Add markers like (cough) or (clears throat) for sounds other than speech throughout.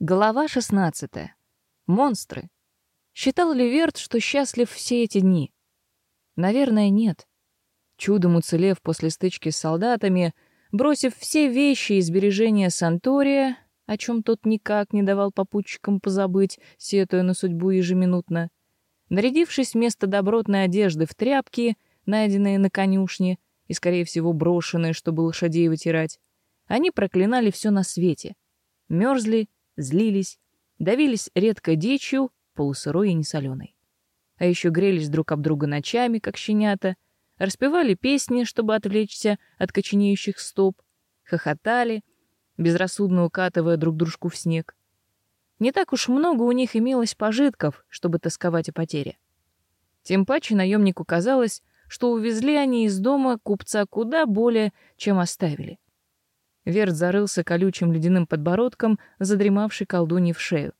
Глава 16. Монстры. Считал ли Верт, что счастлив все эти дни? Наверное, нет. Чудом уцелев после стычки с солдатами, бросив все вещи и сбережения Сантория, о чем тот никак не давал попутчикам позабыть, сетуя на судьбу ежеминутно, нарядившись вместо добротной одежды в тряпки, найденные на конюшне и, скорее всего, брошенные, чтобы лошадей вытирать, они проклинали все на свете. Мерзли, злились, давились редко дичью, полусырой и несоленой. А еще грелись друг об друга ночами, как щенята, распевали песни, чтобы отвлечься от коченеющих стоп, хохотали, безрассудно укатывая друг дружку в снег. Не так уж много у них имелось пожитков, чтобы тосковать о потере. Тем паче наемнику казалось, что увезли они из дома купца куда более, чем оставили. Верт зарылся колючим ледяным подбородком, задремавший колдуньи в шею.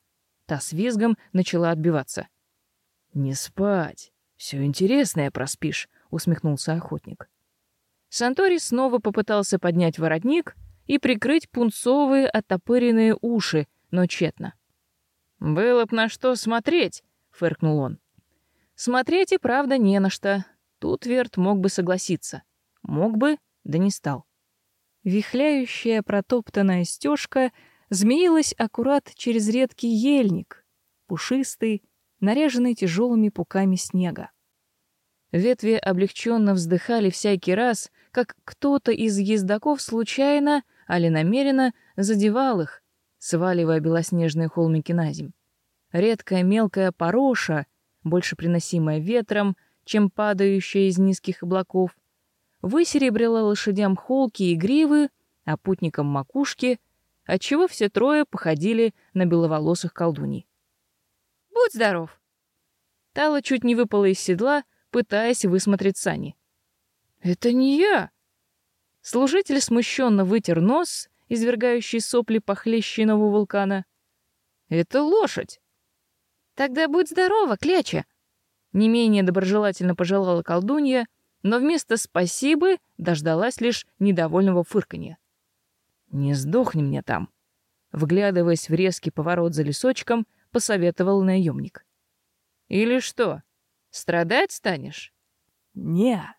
Та с визгом начала отбиваться. «Не спать. Все интересное проспишь», — усмехнулся охотник. Сантори снова попытался поднять воротник и прикрыть пунцовые оттопыренные уши, но тщетно. «Было б на что смотреть», — фыркнул он. Смотреть и правда не на что. Тут Верт мог бы согласиться. Мог бы, да не стал. Вихляющая протоптанная стежка змеилась аккурат через редкий ельник, пушистый, наряженный тяжелыми пуками снега. Ветви облегченно вздыхали всякий раз, как кто-то из ездаков случайно, али намеренно, задевал их, сваливая белоснежные холмики на земь. Редкая мелкая пороша, больше приносимая ветром, чем падающая из низких облаков, высеребрила лошадям холки и гривы, а путникам макушки, отчего все трое походили на беловолосых колдуней. «Будь здоров!» Тала чуть не выпала из седла, пытаясь высмотреть сани. «Это не я!» Служитель смущенно вытер нос, извергающий сопли похлещенного вулкана. «Это лошадь!» «Тогда будь здорова, кляча!» Не менее доброжелательно пожелала колдунья, но вместо «спасибо» дождалась лишь недовольного фырканья. «Не сдохни мне там», — вглядываясь в резкий поворот за лесочком, посоветовал наемник. «Или что, страдать станешь?» «Не.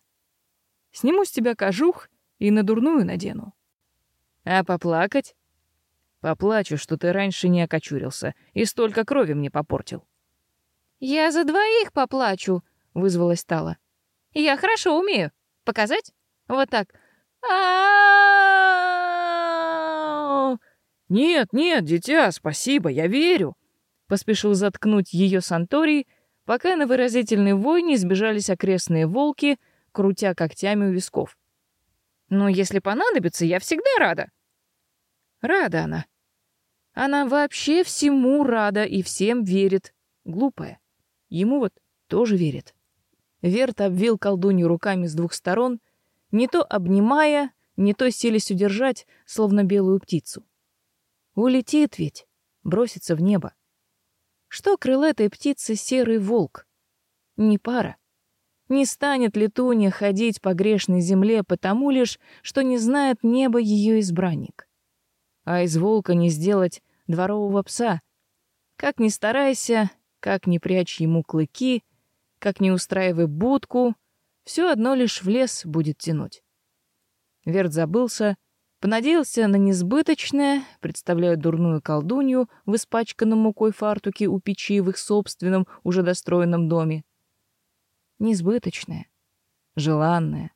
Сниму с тебя кожух и на дурную надену». «А поплакать?» «Поплачу, что ты раньше не окочурился и столько крови мне попортил». «Я за двоих поплачу», — вызвалась Тала. Я хорошо умею. Показать? Вот так. Нет, нет, дитя, спасибо, я верю. Поспешил заткнуть ее Санторий, пока на выразительный вой не сбежались окрестные волки, крутя когтями у висков. Но если понадобится, я всегда рада. Рада она. Она вообще всему рада и всем верит. Глупая. Ему вот тоже верит. Верт обвил колдунью руками с двух сторон, не то обнимая, не то селись удержать, словно белую птицу. Улетит ведь, бросится в небо. Что крылатой птицы серый волк? Не пара. Не станет летунья ходить по грешной земле потому лишь, что не знает неба ее избранник. А из волка не сделать дворового пса. Как ни старайся, как ни прячь ему клыки, как не устраивай будку, все одно лишь в лес будет тянуть. Верт забылся, понадеялся на несбыточное, представляя дурную колдунью в испачканном мукой фартуке у печи в их собственном, уже достроенном доме. Несбыточное, желанное,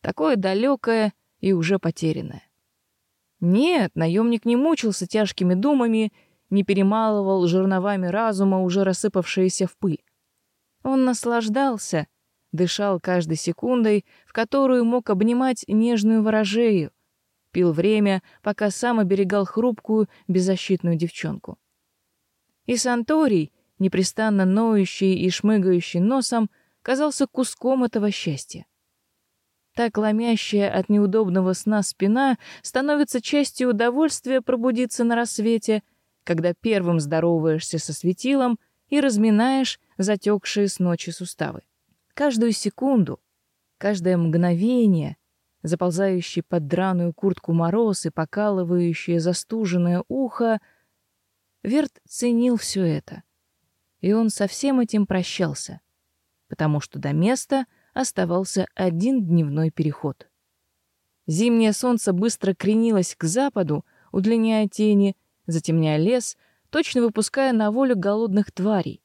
такое далекое и уже потерянное. Нет, наемник не мучился тяжкими думами, не перемалывал жерновами разума, уже рассыпавшиеся в пыль. Он наслаждался, дышал каждой секундой, в которую мог обнимать нежную ворожею, пил время, пока сам оберегал хрупкую, беззащитную девчонку. И Санторий, непрестанно ноющий и шмыгающий носом, казался куском этого счастья. Так ломящая от неудобного сна спина становится частью удовольствия пробудиться на рассвете, когда первым здороваешься со светилом и разминаешь затекшие с ночи суставы. Каждую секунду, каждое мгновение, заползающий под драную куртку мороз и покалывающее застуженное ухо, Верт ценил все это. И он со всем этим прощался, потому что до места оставался один дневной переход. Зимнее солнце быстро кренилось к западу, удлиняя тени, затемняя лес, точно выпуская на волю голодных тварей.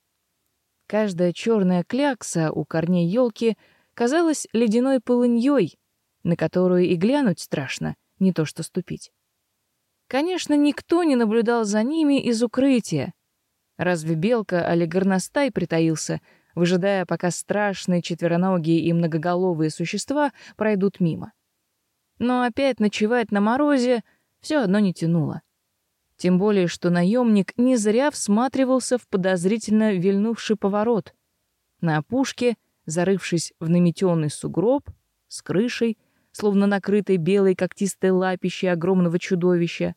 Каждая черная клякса у корней елки казалась ледяной полыньей, на которую и глянуть страшно, не то что ступить. Конечно, никто не наблюдал за ними из укрытия. Разве белка или горностай притаился, выжидая, пока страшные четвероногие и многоголовые существа пройдут мимо? Но опять ночевать на морозе все одно не тянуло. Тем более, что наемник не зря всматривался в подозрительно вильнувший поворот. На опушке, зарывшись в наметенный сугроб, с крышей, словно накрытой белой когтистой лапищей огромного чудовища,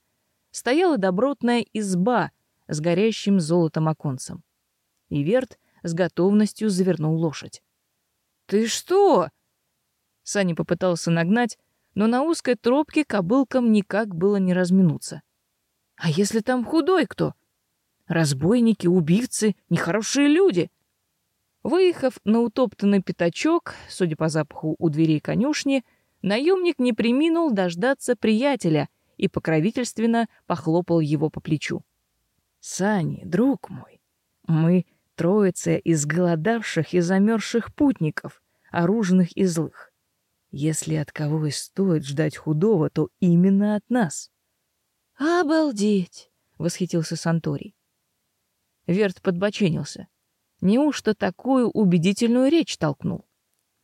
стояла добротная изба с горящим золотом оконцем. И Верт с готовностью завернул лошадь. «Ты что?» Саня попытался нагнать, но на узкой тропке кобылкам никак было не разминуться. А если там худой кто? Разбойники, убийцы, нехорошие люди. Выехав на утоптанный пятачок, судя по запаху у дверей конюшни, наемник не приминул дождаться приятеля и покровительственно похлопал его по плечу. «Сани, друг мой, мы троица изголодавших и замерзших путников, оружных и злых. Если от кого и стоит ждать худого, то именно от нас. «Обалдеть!» — восхитился Санторий. Верт подбоченился. Неужто такую убедительную речь толкнул?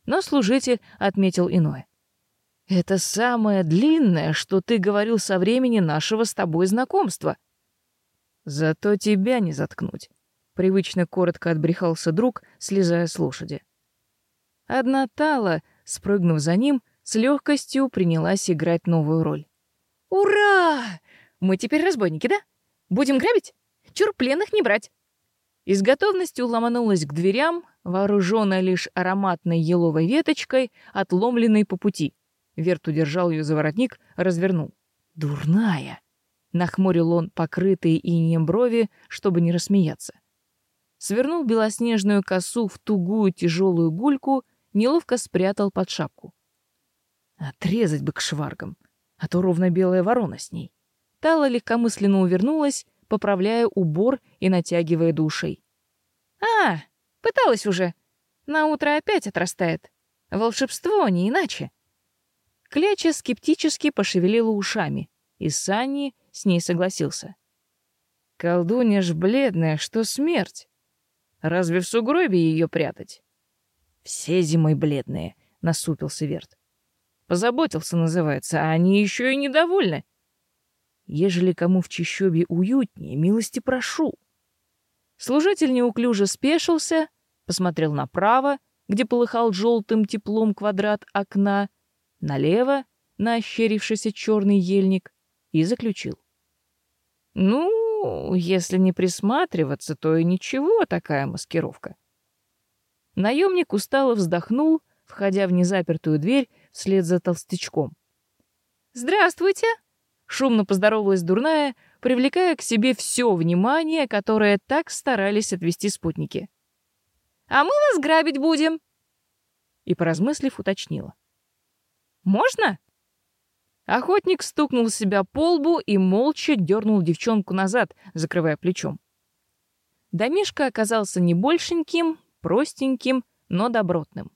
Но служитель отметил иное. «Это самое длинное, что ты говорил со времени нашего с тобой знакомства». «Зато тебя не заткнуть», — привычно коротко отбрехался друг, слезая с лошади. Одна Тала, спрыгнув за ним, с легкостью принялась играть новую роль. «Ура!» Мы теперь разбойники, да? Будем грабить? Чур пленных не брать. И с готовностью ломанулась к дверям, вооруженная лишь ароматной еловой веточкой, отломленной по пути. Верт удержал ее за воротник, развернул. «Дурная!» — нахмурил он покрытые инеем брови, чтобы не рассмеяться. Свернул белоснежную косу в тугую тяжелую гульку, неловко спрятал под шапку. Отрезать бы к шваргам, а то ровно белая ворона с ней. Тала легкомысленно увернулась, поправляя убор и натягивая до «А, пыталась уже. На утро опять отрастает. Волшебство, не иначе». Кляча скептически пошевелила ушами, и Санни с ней согласился. «Колдунья ж бледная, что смерть. Разве в сугробе ее прятать?» «Все зимой бледные», — насупился Верт. «Позаботился, называется, а они еще и недовольны. Ежели кому в чащобе уютнее, милости прошу. Служитель неуклюже спешился, посмотрел направо, где полыхал желтым теплом квадрат окна, налево, на ощерившийся черный ельник, и заключил. Ну, если не присматриваться, то и ничего такая маскировка. Наемник устало вздохнул, входя в незапертую дверь вслед за толстячком. «Здравствуйте!» Шумно поздоровалась дурная, привлекая к себе все внимание, которое так старались отвести спутники. «А мы вас грабить будем!» И, поразмыслив, уточнила. «Можно?» Охотник стукнул себя по лбу и молча дернул девчонку назад, закрывая плечом. Домишка оказался не большеньким, простеньким, но добротным.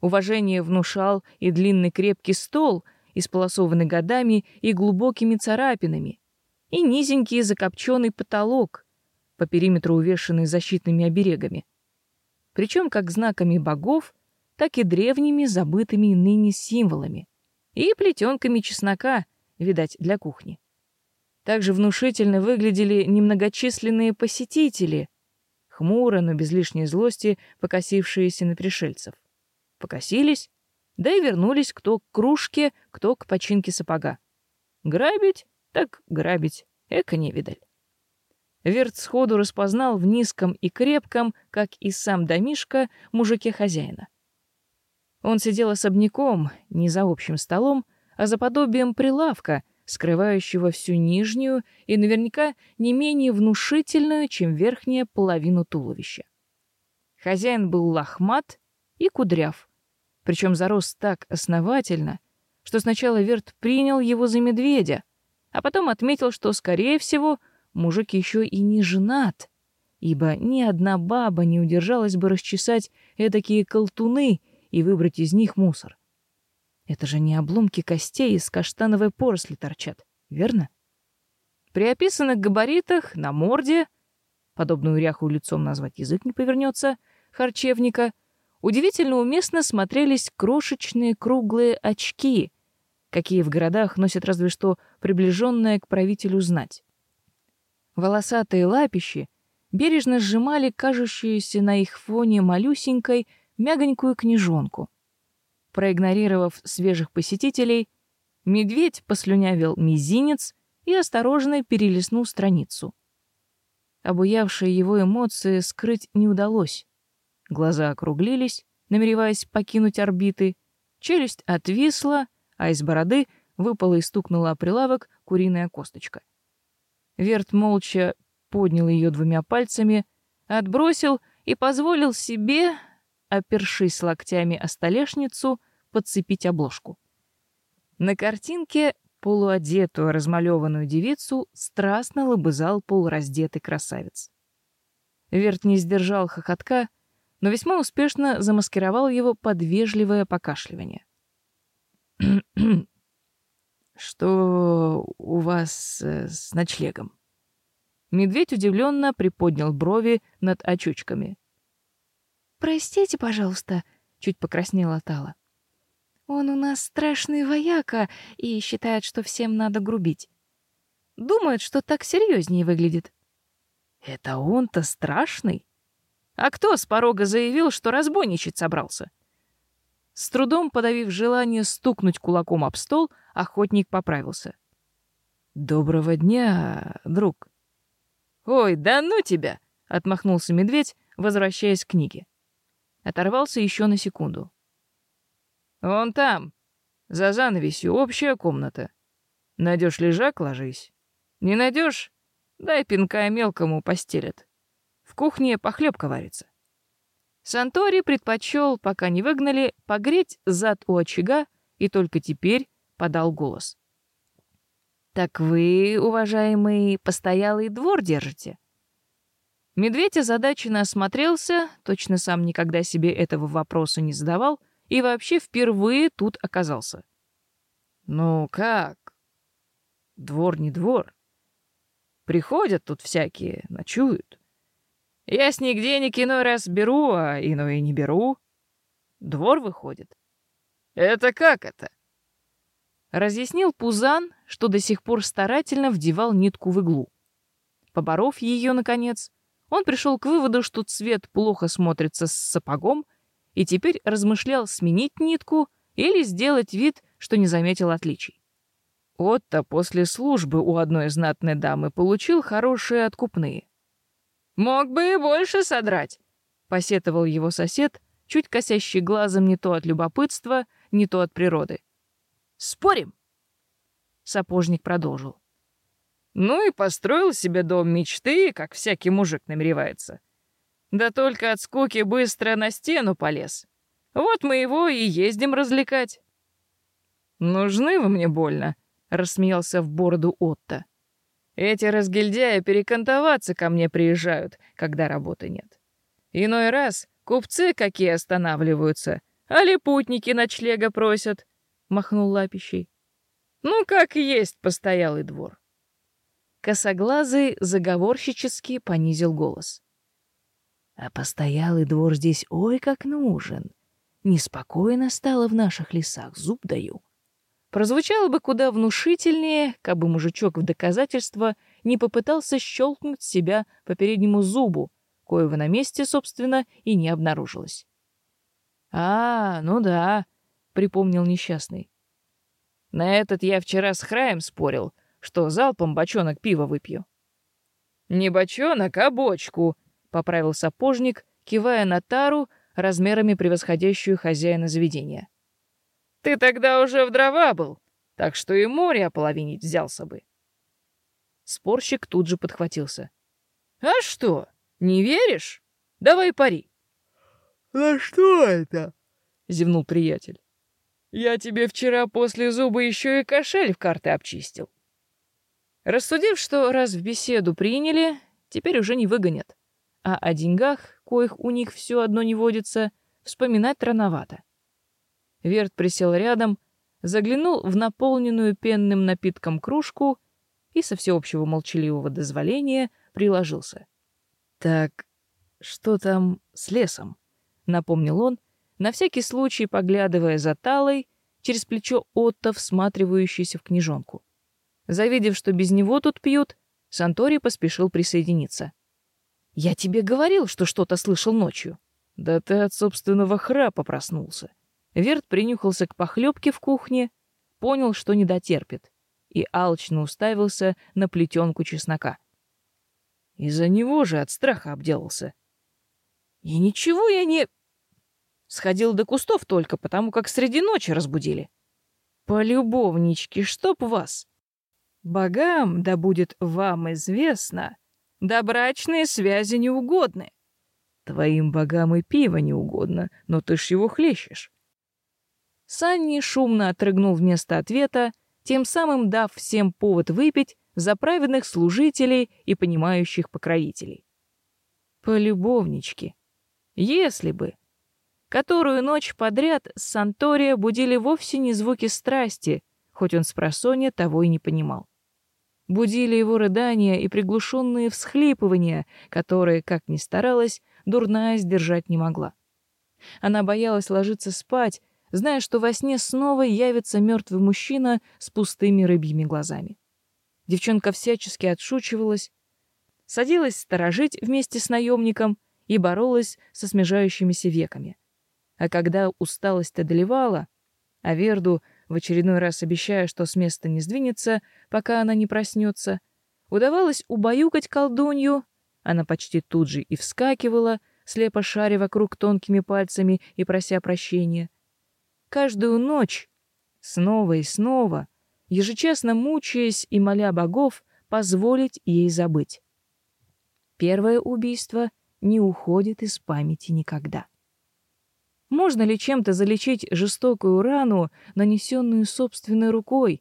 Уважение внушал и длинный крепкий стол, исполосованный годами и глубокими царапинами, и низенький закопченный потолок, по периметру увешанный защитными оберегами. Причем как знаками богов, так и древними забытыми ныне символами и плетенками чеснока, видать, для кухни. Также внушительно выглядели немногочисленные посетители, хмуро, но без лишней злости покосившиеся на пришельцев. Покосились да и вернулись кто к кружке, кто к починке сапога. Грабить? Так грабить. Эко не видаль. Верт сходу распознал в низком и крепком, как и сам домишка, мужике хозяина. Он сидел особняком, не за общим столом, а за подобием прилавка, скрывающего всю нижнюю и наверняка не менее внушительную, чем верхняя половину туловища. Хозяин был лохмат и кудряв, причем зарос так основательно, что сначала Верт принял его за медведя, а потом отметил, что, скорее всего, мужик еще и не женат, ибо ни одна баба не удержалась бы расчесать эдакие колтуны и выбрать из них мусор. Это же не обломки костей из каштановой поросли торчат, верно? При описанных габаритах на морде, подобную ряху лицом назвать язык не повернется, харчевника, удивительно уместно смотрелись крошечные круглые очки, какие в городах носят разве что приближенная к правителю знать. Волосатые лапищи бережно сжимали кажущуюся на их фоне малюсенькой, мягонькую книжонку. Проигнорировав свежих посетителей, медведь послюнявил мизинец и осторожно перелистнул страницу. Обуявшие его эмоции скрыть не удалось. Глаза округлились, намереваясь покинуть орбиты, челюсть отвисла, а из бороды выпала и стукнула о прилавок куриная косточка. Верт молча поднял ее двумя пальцами, отбросил и позволил себе, опершись локтями о столешницу, подцепить обложку. На картинке полуодетую размалеванную девицу страстно лобызал полураздетый красавец. Верт не сдержал хохотка, но весьма успешно замаскировал его под вежливое покашливание. (clears throat) «Что у вас э, с ночлегом?» Медведь удивленно приподнял брови над очучками. «Простите, пожалуйста», — чуть покраснела Тала. «Он у нас страшный вояка и считает, что всем надо грубить. Думает, что так серьезнее выглядит». «Это он-то страшный? А кто с порога заявил, что разбойничать собрался?» С трудом подавив желание стукнуть кулаком об стол, охотник поправился. «Доброго дня, друг!» «Ой, да ну тебя!» — отмахнулся медведь, возвращаясь к книге. Оторвался еще на секунду. «Вон там, за занавесью, общая комната. Найдешь лежак — ложись. Не найдешь — дай пинка мелкому постелят. В кухне похлебка варится». Сантори предпочел, пока не выгнали, погреть зад у очага и только теперь подал голос. «Так вы, уважаемый, постоялый двор держите?» Медведь озадаченно осмотрелся, точно сам никогда себе этого вопроса не задавал и вообще впервые тут оказался. «Ну как? Двор не двор. Приходят тут всякие, ночуют. Я с них денег иной раз беру, а иной и не беру. Двор выходит». «Это как это?» Разъяснил Пузан, что до сих пор старательно вдевал нитку в иглу. Поборов ее, наконец, он пришел к выводу, что цвет плохо смотрится с сапогом, и теперь размышлял сменить нитку или сделать вид, что не заметил отличий. Отто после службы у одной знатной дамы получил хорошие откупные. «Мог бы и больше содрать», — посетовал его сосед, чуть косящий глазом не то от любопытства, не то от природы. Спорим?» Сапожник продолжил. «Ну и построил себе дом мечты, как всякий мужик намеревается. Да только от скуки быстро на стену полез. Вот мы его и ездим развлекать». «Нужны вы мне больно», — рассмеялся в бороду Отто. «Эти разгильдяи перекантоваться ко мне приезжают, когда работы нет. Иной раз купцы какие останавливаются, а липутники ночлега просят махнул лапищей. Ну, как есть постоялый двор. Косоглазый заговорщически понизил голос. А постоялый двор здесь ой как нужен. Неспокойно стало в наших лесах, зуб даю. Прозвучало бы куда внушительнее, как бы мужичок в доказательство не попытался щелкнуть себя по переднему зубу, коего на месте, собственно, и не обнаружилось. «А, ну да», припомнил несчастный. На этот я вчера с Храем спорил, что залпом бочонок пива выпью. Не бочонок, а бочку, поправил сапожник, кивая на тару, размерами превосходящую хозяина заведения. Ты тогда уже в дрова был. Так что и море ополовинить взялся бы. Спорщик тут же подхватился. А что, не веришь? Давай пари. На что это? Зевнул приятель. Я тебе вчера после зуба еще и кошель в карты обчистил. Рассудив, что раз в беседу приняли, теперь уже не выгонят. А о деньгах, коих у них все одно не водится, вспоминать рановато. Верт присел рядом, заглянул в наполненную пенным напитком кружку и со всеобщего молчаливого дозволения приложился. «Так что там с лесом?» — напомнил он, на всякий случай поглядывая за Талой через плечо Отто, всматривающийся в книжонку. Завидев, что без него тут пьют, Сантори поспешил присоединиться. «Я тебе говорил, что что-то слышал ночью». «Да ты от собственного храпа проснулся». Верт принюхался к похлебке в кухне, понял, что не дотерпит, и алчно уставился на плетенку чеснока. Из-за него же от страха обделался. И ничего я не... Сходил до кустов только потому, как среди ночи разбудили. Полюбовнички, чтоб вас! Богам, да будет вам известно, да брачные связи не угодны. Твоим богам и пиво не угодно, но ты ж его хлещешь. Санни шумно отрыгнул вместо ответа, тем самым дав всем повод выпить за праведных служителей и понимающих покровителей. Полюбовнички. Если бы. Которую ночь подряд Сантория будили вовсе не звуки страсти, хоть он с просонья того и не понимал. Будили его рыдания и приглушенные всхлипывания, которые, как ни старалась, дурная сдержать не могла. Она боялась ложиться спать, зная, что во сне снова явится мертвый мужчина с пустыми рыбьими глазами. Девчонка всячески отшучивалась, садилась сторожить вместе с наемником и боролась со смежающимися веками. А когда усталость одолевала, а Верду, в очередной раз обещая, что с места не сдвинется, пока она не проснется, удавалось убаюкать колдунью, она почти тут же и вскакивала, слепо шаря вокруг тонкими пальцами и прося прощения. Каждую ночь, снова и снова, ежечасно мучаясь и моля богов позволить ей забыть. Первое убийство не уходит из памяти никогда. Можно ли чем-то залечить жестокую рану, нанесенную собственной рукой,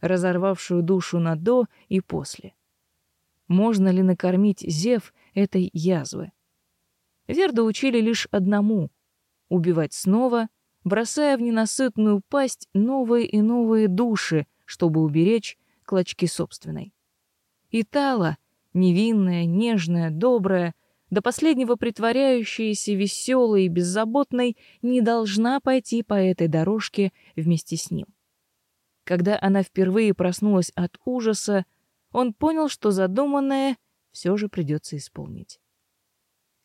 разорвавшую душу на до и после? Можно ли накормить зев этой язвы? Верда учили лишь одному — убивать снова, бросая в ненасытную пасть новые и новые души, чтобы уберечь клочки собственной. И Тала, невинная, нежная, добрая, до последнего притворяющаяся веселой и беззаботной, не должна пойти по этой дорожке вместе с ним. Когда она впервые проснулась от ужаса, он понял, что задуманное все же придется исполнить.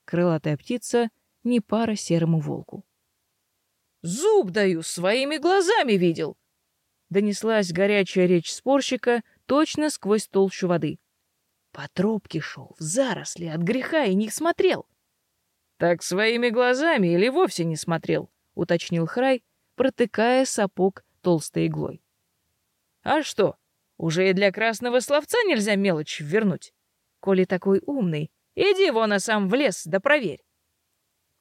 Крылатая птица не пара серому волку. «Зуб даю, своими глазами видел!» Донеслась горячая речь спорщика точно сквозь толщу воды. По тропке шел, в заросли, от греха и не смотрел. «Так своими глазами или вовсе не смотрел?» — уточнил Храй, протыкая сапог толстой иглой. «А что, уже и для красного словца нельзя мелочь вернуть? Коли такой умный, иди вон а сам в лес да проверь».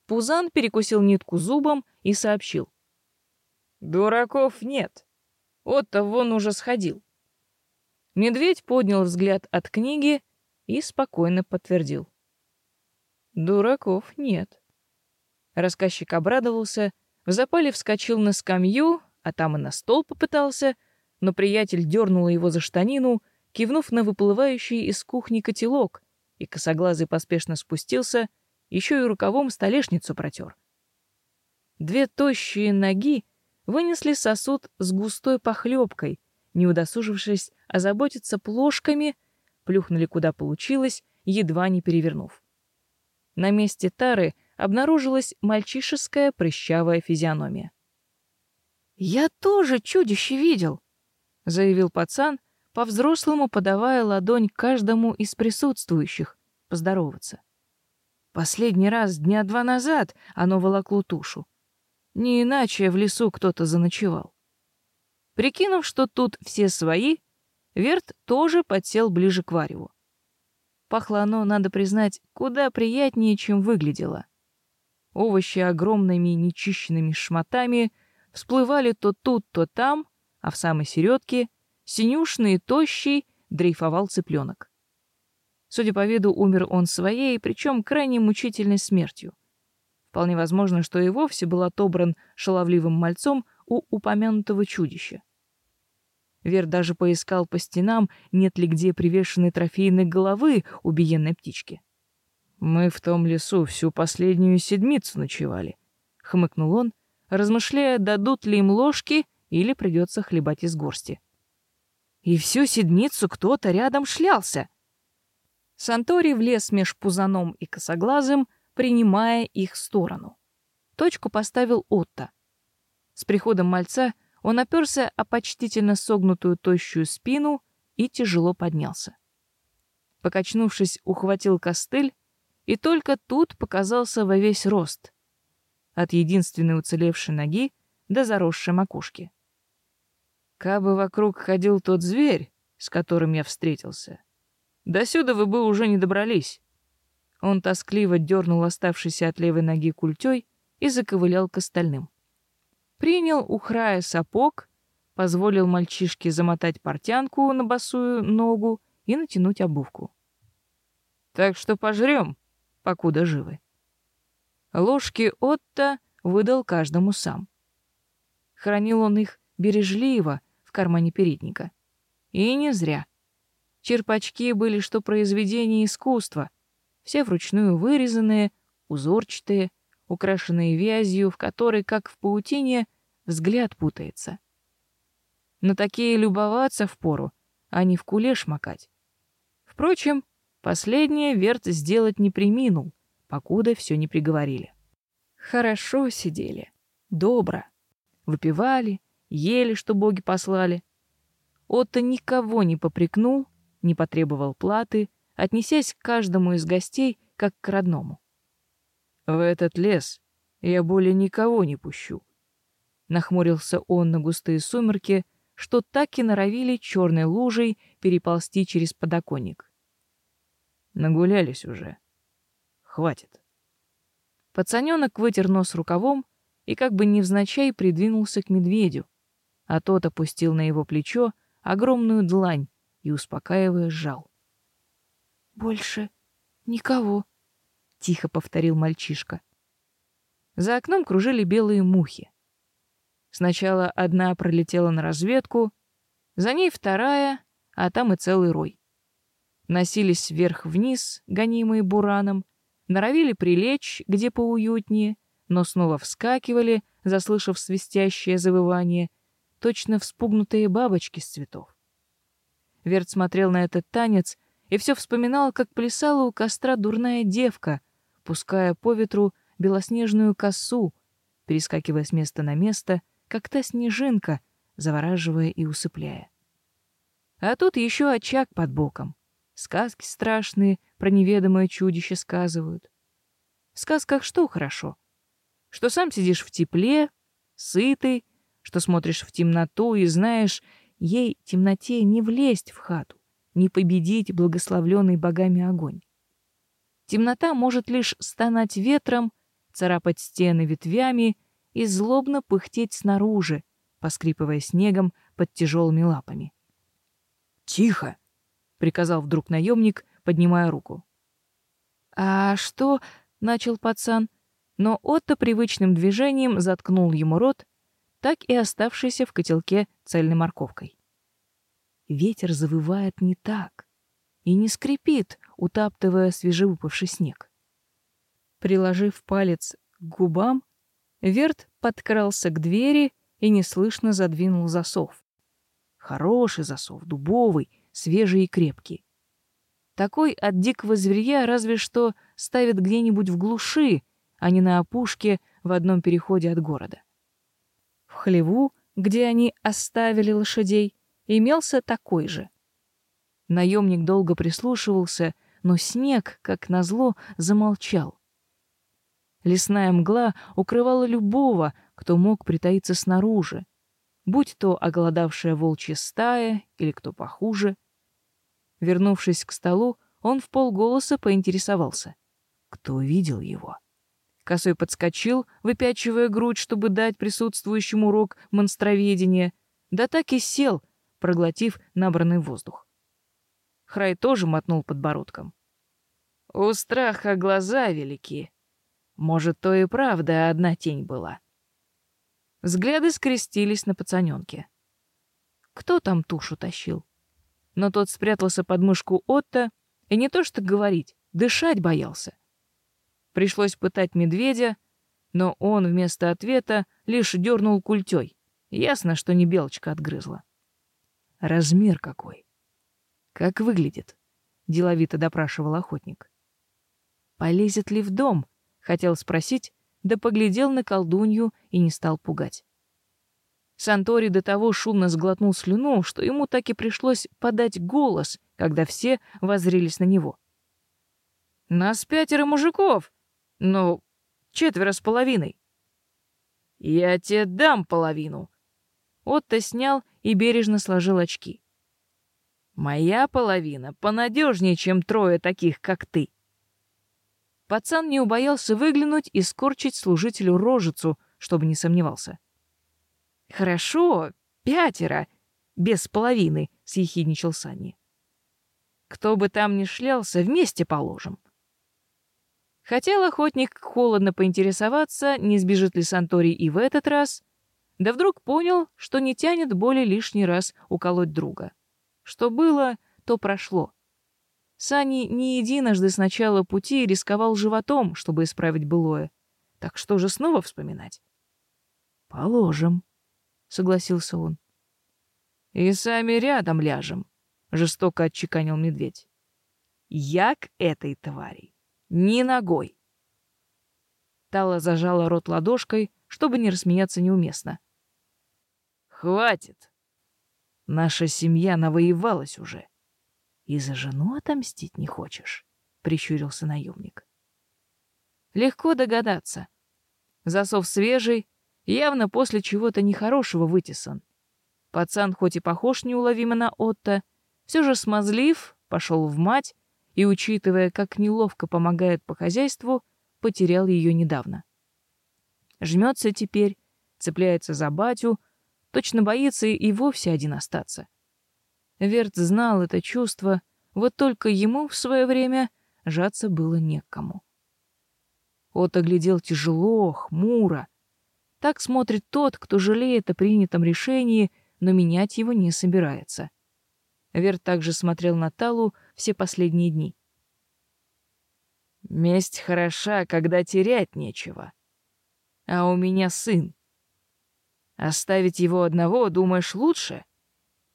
Пузан перекусил нитку зубом и сообщил. «Дураков нет. Отто вон уже сходил. Медведь поднял взгляд от книги и спокойно подтвердил. Дураков нет. Рассказчик обрадовался, в запале вскочил на скамью, а там и на стол попытался, но приятель дернул его за штанину, кивнув на выплывающий из кухни котелок, и косоглазый поспешно спустился, еще и рукавом столешницу протер. Две тощие ноги вынесли сосуд с густой похлебкой, не удосужившись озаботиться плошками, плюхнули куда получилось, едва не перевернув. На месте тары обнаружилась мальчишеская прыщавая физиономия. «Я тоже чудище видел», — заявил пацан, по-взрослому подавая ладонь каждому из присутствующих, поздороваться. Последний раз дня два назад оно волокло тушу. Не иначе в лесу кто-то заночевал. Прикинув, что тут все свои, Верт тоже подсел ближе к вареву. Пахло оно, надо признать, куда приятнее, чем выглядело. Овощи огромными нечищенными шматами всплывали то тут, то там, а в самой середке синюшный и тощий дрейфовал цыпленок. Судя по виду, умер он своей, причем крайне мучительной смертью. Вполне возможно, что и вовсе был отобран шаловливым мальцом у упомянутого чудища. Вер даже поискал по стенам, нет ли где привешенной трофейной головы убиенной птички. «Мы в том лесу всю последнюю седмицу ночевали», — хмыкнул он, размышляя, дадут ли им ложки или придется хлебать из горсти. «И всю седмицу кто-то рядом шлялся», Сантори влез меж пузаном и косоглазым, принимая их сторону. Точку поставил Отто. С приходом мальца он оперся о почтительно согнутую тощую спину и тяжело поднялся. Покачнувшись, ухватил костыль, и только тут показался во весь рост, от единственной уцелевшей ноги до заросшей макушки. Кабы вокруг ходил тот зверь, с которым я встретился, до сюда вы бы уже не добрались. Он тоскливо дернул оставшийся от левой ноги культей и заковылял к остальным. Принял у края сапог, позволил мальчишке замотать портянку на босую ногу и натянуть обувку. Так что пожрем, покуда живы. Ложки Отто выдал каждому сам. Хранил он их бережливо в кармане передника. И не зря. Черпачки были что произведения искусства, все вручную вырезанные, узорчатые, украшенные вязью, в которой, как в паутине, взгляд путается. На такие любоваться впору, а не в кулеш макать. Впрочем, последнее Верт сделать не приминул, покуда все не приговорили. Хорошо сидели, добро, выпивали, ели, что боги послали. Отто никого не попрекнул, не потребовал платы, отнесясь к каждому из гостей как к родному. В этот лес я более никого не пущу. Нахмурился он на густые сумерки, что так и норовили черной лужей переползти через подоконник. Нагулялись уже. Хватит. Пацаненок вытер нос рукавом и как бы невзначай придвинулся к медведю, а тот опустил на его плечо огромную длань, и, успокаивая, сжал. «Больше никого», — тихо повторил мальчишка. За окном кружили белые мухи. Сначала одна пролетела на разведку, за ней вторая, а там и целый рой. Носились вверх-вниз, гонимые бураном, норовили прилечь, где поуютнее, но снова вскакивали, заслышав свистящее завывание, точно вспугнутые бабочки с цветов. Верт смотрел на этот танец и все вспоминал, как плясала у костра дурная девка, пуская по ветру белоснежную косу, перескакивая с места на место, как та снежинка, завораживая и усыпляя. А тут еще очаг под боком. Сказки страшные про неведомое чудище сказывают. В сказках что хорошо? Что сам сидишь в тепле, сытый, что смотришь в темноту и знаешь, Ей, темноте, не влезть в хату, не победить благословленный богами огонь. Темнота может лишь стонать ветром, царапать стены ветвями и злобно пыхтеть снаружи, поскрипывая снегом под тяжелыми лапами. «Тихо!» — приказал вдруг наемник, поднимая руку. «А что?» — начал пацан, но Отто привычным движением заткнул ему рот так и оставшейся в котелке цельной морковкой. Ветер завывает не так и не скрипит, утаптывая свежевыпавший снег. Приложив палец к губам, Верт подкрался к двери и неслышно задвинул засов. Хороший засов, дубовый, свежий и крепкий. Такой от дикого зверя разве что ставят где-нибудь в глуши, а не на опушке в одном переходе от города. В хлеву, где они оставили лошадей, имелся такой же. Наемник долго прислушивался, но снег, как назло, замолчал. Лесная мгла укрывала любого, кто мог притаиться снаружи. будь то оголодавшая волчья стая или кто похуже. Вернувшись к столу, он в полголоса поинтересовался. Кто видел его? Косой подскочил, выпячивая грудь, чтобы дать присутствующему урок монстроведения, да так и сел, проглотив набранный воздух. Храй тоже мотнул подбородком. У страха глаза велики. Может, то и правда одна тень была. Взгляды скрестились на пацанёнке. Кто там тушу тащил? Но тот спрятался под мышку Отто и не то что говорить, дышать боялся. Пришлось пытать медведя, но он вместо ответа лишь дернул культей. Ясно, что не белочка отгрызла. Размер какой. Как выглядит? Деловито допрашивал охотник. Полезет ли в дом? Хотел спросить, да поглядел на колдунью и не стал пугать. Сантори до того шумно сглотнул слюну, что ему так и пришлось подать голос, когда все воззрелись на него. «Нас пятеро мужиков! Ну, четверо с половиной!» «Я тебе дам половину!» Отто снял и бережно сложил очки. «Моя половина понадежнее, чем трое таких, как ты!» Пацан не убоялся выглянуть и скорчить служителю рожицу, чтобы не сомневался. «Хорошо, пятеро, без половины», — съехидничал Санни. «Кто бы там ни шлялся, вместе положим». Хотел охотник холодно поинтересоваться, не сбежит ли Сантори и в этот раз, да вдруг понял, что не тянет более лишний раз уколоть друга. Что было, то прошло. Сани не единожды с начала пути рисковал животом, чтобы исправить былое. Так что же снова вспоминать? Положим, согласился он. И сами рядом ляжем, жестоко отчеканил медведь. Я к этой твари ни ногой. Тала зажала рот ладошкой, чтобы не рассмеяться неуместно. Хватит. Наша семья навоевалась уже. И за жену отомстить не хочешь? Прищурился наемник. Легко догадаться. Засов свежий, явно после чего-то нехорошего вытесан. Пацан хоть и похож неуловимо на Отто, все же смазлив, пошел в мать и, учитывая, как неловко помогает по хозяйству, потерял ее недавно. Жмется теперь, цепляется за батю, точно боится и вовсе один остаться. Верт знал это чувство, вот только ему в свое время жаться было некому. От оглядел тяжело, хмуро. Так смотрит тот, кто жалеет о принятом решении, но менять его не собирается. Верт также смотрел на Талу все последние дни. «Месть хороша, когда терять нечего. А у меня сын. Оставить его одного, думаешь, лучше?»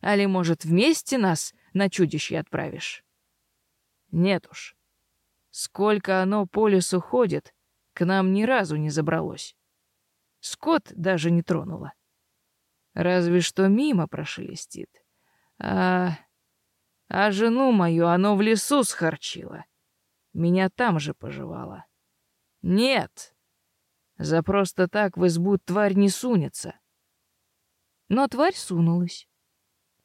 Али, может, вместе нас на чудище отправишь? Нет уж. Сколько оно по лесу ходит, к нам ни разу не забралось. Скот даже не тронуло. Разве что мимо прошелестит. А... А жену мою оно в лесу схорчило. Меня там же пожевало. Нет. За просто так в избу тварь не сунется. Но тварь сунулась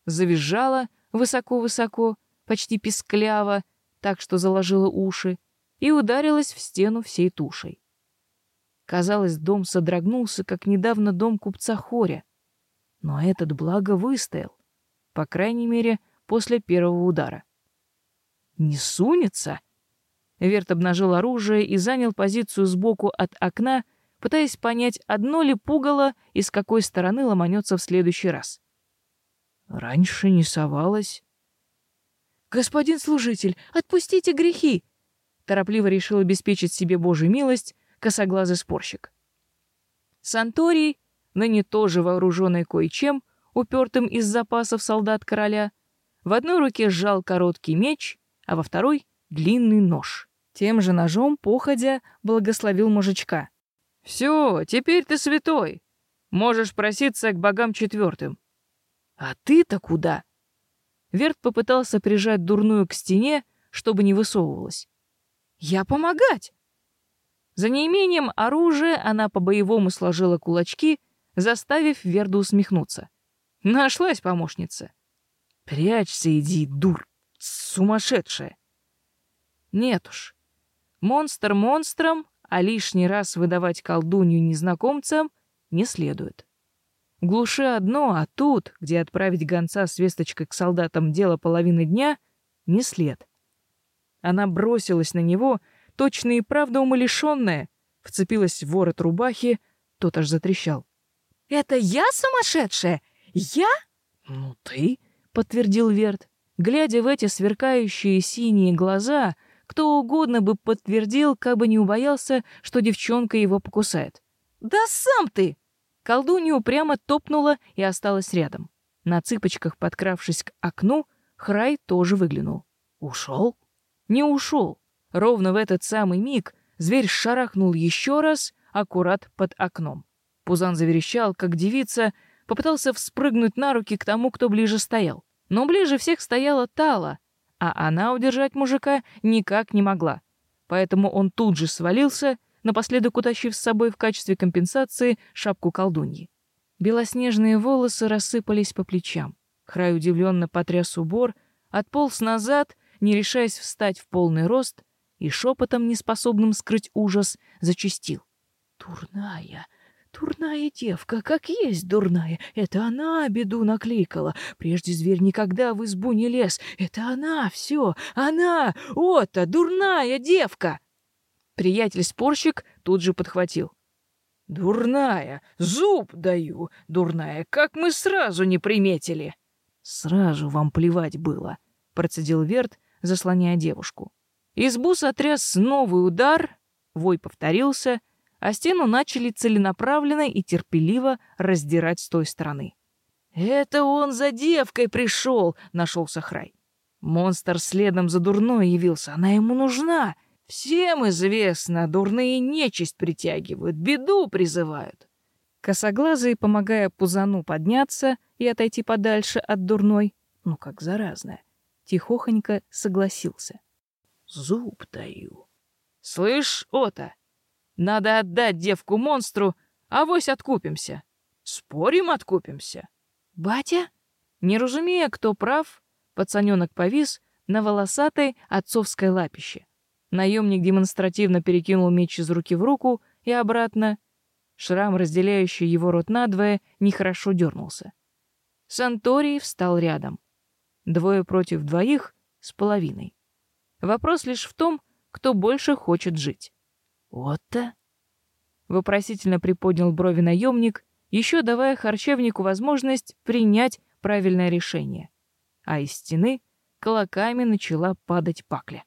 завизжала высоко-высоко, почти пискляво, так что заложила уши, и ударилась в стену всей тушей. Казалось, дом содрогнулся, как недавно дом купца Хоря. Но этот благо выстоял, по крайней мере, после первого удара. «Не сунется?» Верт обнажил оружие и занял позицию сбоку от окна, пытаясь понять, одно ли пугало и с какой стороны ломанется в следующий раз. Раньше не совалась. «Господин служитель, отпустите грехи!» Торопливо решил обеспечить себе Божью милость косоглазый спорщик. Санторий, ныне тоже вооруженный кое-чем, упертым из запасов солдат короля, в одной руке сжал короткий меч, а во второй — длинный нож. Тем же ножом, походя, благословил мужичка. «Все, теперь ты святой. Можешь проситься к богам четвертым. А ты-то куда? Верт попытался прижать дурную к стене, чтобы не высовывалась. Я помогать. За неимением оружия она по-боевому сложила кулачки, заставив Верду усмехнуться. Нашлась помощница. Прячься, иди, дур, сумасшедшая. Нет уж. Монстр монстром, а лишний раз выдавать колдунью незнакомцам не следует. Глуши одно, а тут, где отправить гонца с весточкой к солдатам дело половины дня, не след. Она бросилась на него, точно и правда умалишенная, вцепилась в ворот рубахи, тот аж затрещал. «Это я сумасшедшая? Я?» «Ну ты», — подтвердил Верт. Глядя в эти сверкающие синие глаза, кто угодно бы подтвердил, как бы не убоялся, что девчонка его покусает. «Да сам ты!» Колдунья упрямо топнула и осталась рядом. На цыпочках, подкравшись к окну, Храй тоже выглянул. Ушел? Не ушел. Ровно в этот самый миг зверь шарахнул еще раз, аккурат под окном. Пузан заверещал, как девица, попытался вспрыгнуть на руки к тому, кто ближе стоял. Но ближе всех стояла Тала, а она удержать мужика никак не могла. Поэтому он тут же свалился, напоследок утащив с собой в качестве компенсации шапку колдуньи. Белоснежные волосы рассыпались по плечам. Край удивленно потряс убор, отполз назад, не решаясь встать в полный рост, и шепотом, неспособным скрыть ужас, зачастил. «Дурная! Дурная девка, как есть дурная. Это она беду накликала. Прежде зверь никогда в избу не лез. Это она, все, она, Ота, дурная девка!» Приятель-спорщик тут же подхватил. «Дурная! Зуб даю! Дурная! Как мы сразу не приметили!» «Сразу вам плевать было!» — процедил Верт, заслоняя девушку. Избу сотряс новый удар, вой повторился, а стену начали целенаправленно и терпеливо раздирать с той стороны. «Это он за девкой пришел!» — нашелся Храй. Монстр следом за дурной явился. Она ему нужна. Всем известно, дурные нечисть притягивают, беду призывают. Косоглазый, помогая Пузану подняться и отойти подальше от дурной, ну как заразная, тихохонько согласился. Зуб даю. Слышь, Ота, надо отдать девку монстру, а вось откупимся. Спорим, откупимся. Батя? Не разумея, кто прав, пацаненок повис на волосатой отцовской лапище. Наемник демонстративно перекинул меч из руки в руку и обратно. Шрам, разделяющий его рот надвое, нехорошо дернулся. Санторий встал рядом. Двое против двоих с половиной. Вопрос лишь в том, кто больше хочет жить. Вот-то. Вопросительно приподнял брови наемник, еще давая харчевнику возможность принять правильное решение. А из стены колоками начала падать пакля.